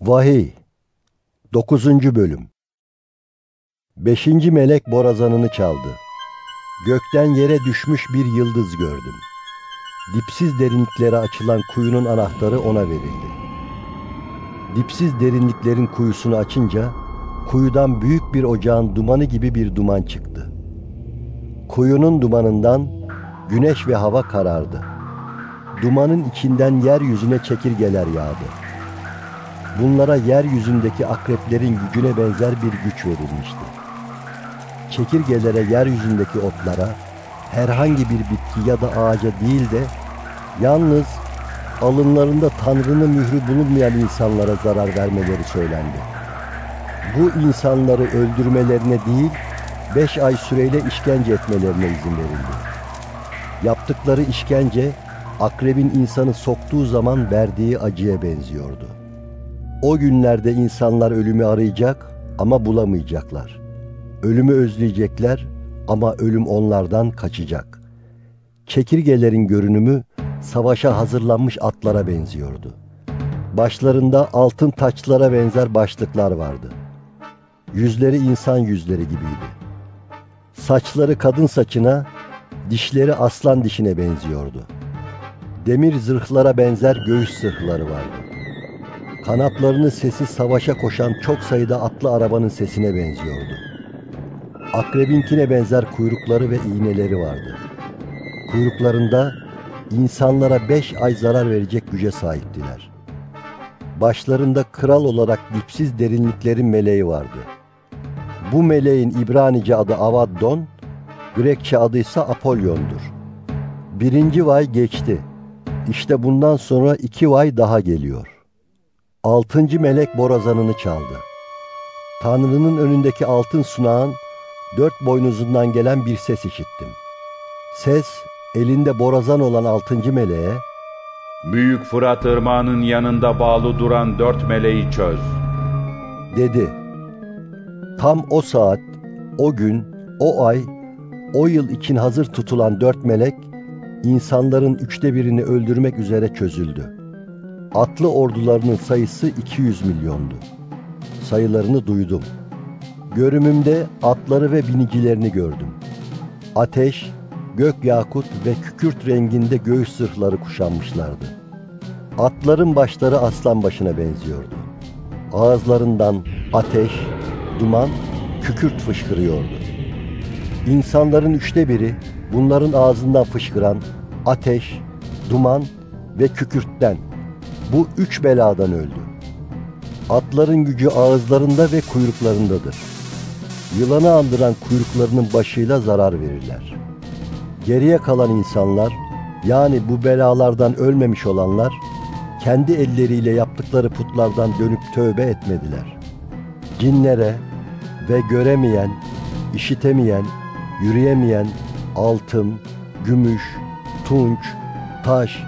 Vahiy 9. Bölüm 5. melek borazanını çaldı. Gökten yere düşmüş bir yıldız gördüm. Dipsiz derinliklere açılan kuyunun anahtarı ona verildi. Dipsiz derinliklerin kuyusunu açınca kuyudan büyük bir ocağın dumanı gibi bir duman çıktı. Kuyunun dumanından güneş ve hava karardı. Dumanın içinden yeryüzüne çekirgeler yağdı. Bunlara yeryüzündeki akreplerin gücüne benzer bir güç verilmişti. Çekirgelere yeryüzündeki otlara, herhangi bir bitki ya da ağaca değil de yalnız alınlarında Tanrı'nın mührü bulunmayan insanlara zarar vermeleri söylendi. Bu insanları öldürmelerine değil, beş ay süreyle işkence etmelerine izin verildi. Yaptıkları işkence, akrebin insanı soktuğu zaman verdiği acıya benziyordu. O günlerde insanlar ölümü arayacak ama bulamayacaklar. Ölümü özleyecekler ama ölüm onlardan kaçacak. Çekirgelerin görünümü savaşa hazırlanmış atlara benziyordu. Başlarında altın taçlara benzer başlıklar vardı. Yüzleri insan yüzleri gibiydi. Saçları kadın saçına, dişleri aslan dişine benziyordu. Demir zırhlara benzer göğüs zırhları vardı. Kanatlarının sesi savaşa koşan çok sayıda atlı arabanın sesine benziyordu. Akrebinkine benzer kuyrukları ve iğneleri vardı. Kuyruklarında insanlara beş ay zarar verecek güce sahiptiler. Başlarında kral olarak dipsiz derinliklerin meleği vardı. Bu meleğin İbranice adı Avaddon, Grekçe adı ise Apollon'dur. Birinci vay geçti. İşte bundan sonra iki vay daha geliyor. Altıncı melek borazanını çaldı. Tanrı'nın önündeki altın sunağın dört boynuzundan gelen bir ses işittim. Ses, elinde borazan olan altıncı meleğe, Büyük Fırat Irmağı'nın yanında bağlı duran dört meleği çöz. dedi. Tam o saat, o gün, o ay, o yıl için hazır tutulan dört melek, insanların üçte birini öldürmek üzere çözüldü. Atlı ordularının sayısı 200 milyondu. Sayılarını duydum. Görümümde atları ve binicilerini gördüm. Ateş, gök yakut ve kükürt renginde göğüs zırhları kuşanmışlardı. Atların başları aslan başına benziyordu. Ağızlarından ateş, duman, kükürt fışkırıyordu. İnsanların üçte biri bunların ağzından fışkıran ateş, duman ve kükürtten bu üç beladan öldü. Atların gücü ağızlarında ve kuyruklarındadır. Yılanı andıran kuyruklarının başıyla zarar verirler. Geriye kalan insanlar, yani bu belalardan ölmemiş olanlar, kendi elleriyle yaptıkları putlardan dönüp tövbe etmediler. Cinlere ve göremeyen, işitemeyen, yürüyemeyen altın, gümüş, tunç, taş,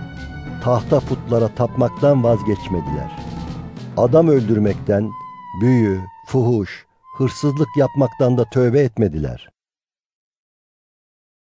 tahta putlara tapmaktan vazgeçmediler. Adam öldürmekten, büyü, fuhuş, hırsızlık yapmaktan da tövbe etmediler.